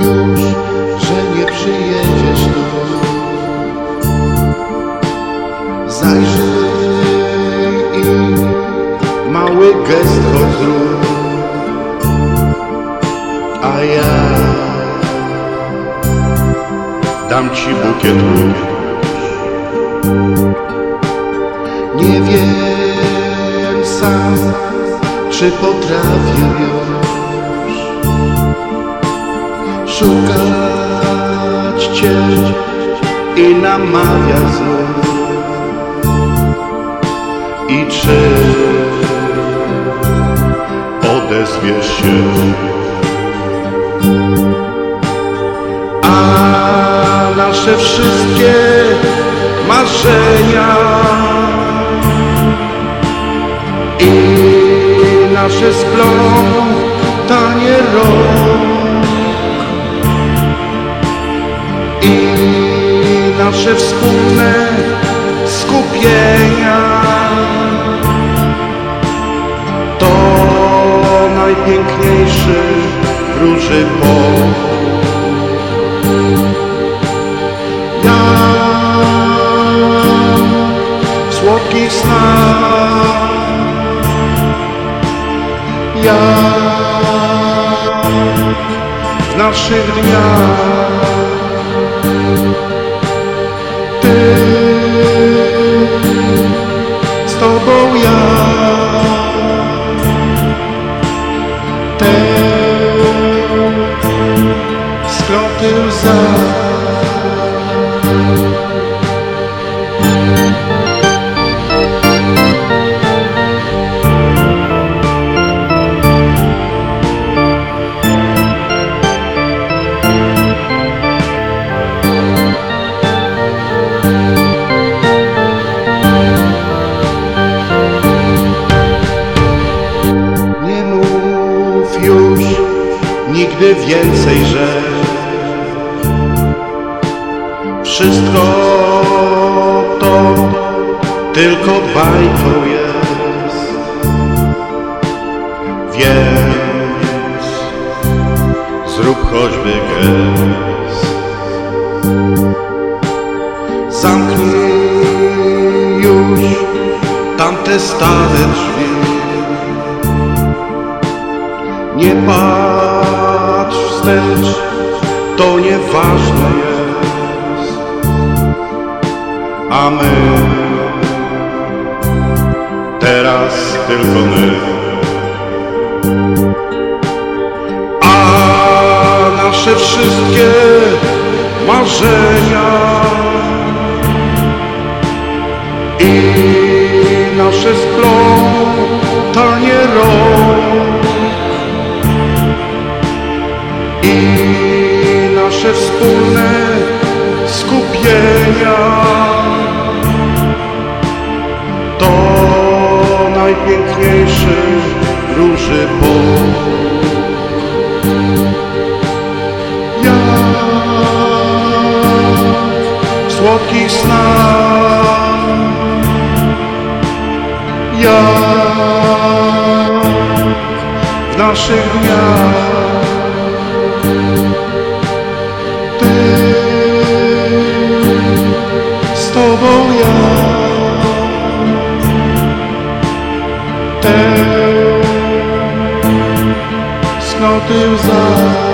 już, że nie przyjedziesz tu. Zajrzyj i mały gest choć zrób, a ja dam ci bukiet róż. Nie wiem sam, czy potrafię już szukać Cię i namawiać znów. I czy odezwiesz się? A nasze wszystkie marzenia i nasze splątanie rąk nasze wspólne skupienia to najpiękniejszy róży. Ja w słodkich snach Ja w naszych dniach skroty łza Nie mów już nigdy więcej, że wszystko to tylko bajką jest. Więc zrób choćby gest. Zamknij już tamte stare drzwi. Nie patrz wstecz, to nieważne jest. A my, teraz tylko my. A nasze wszystkie marzenia i nasze splątanie rąk i nasze wspólne róży bok. Ja w słodkich snach ja w naszych dniach teus olhos.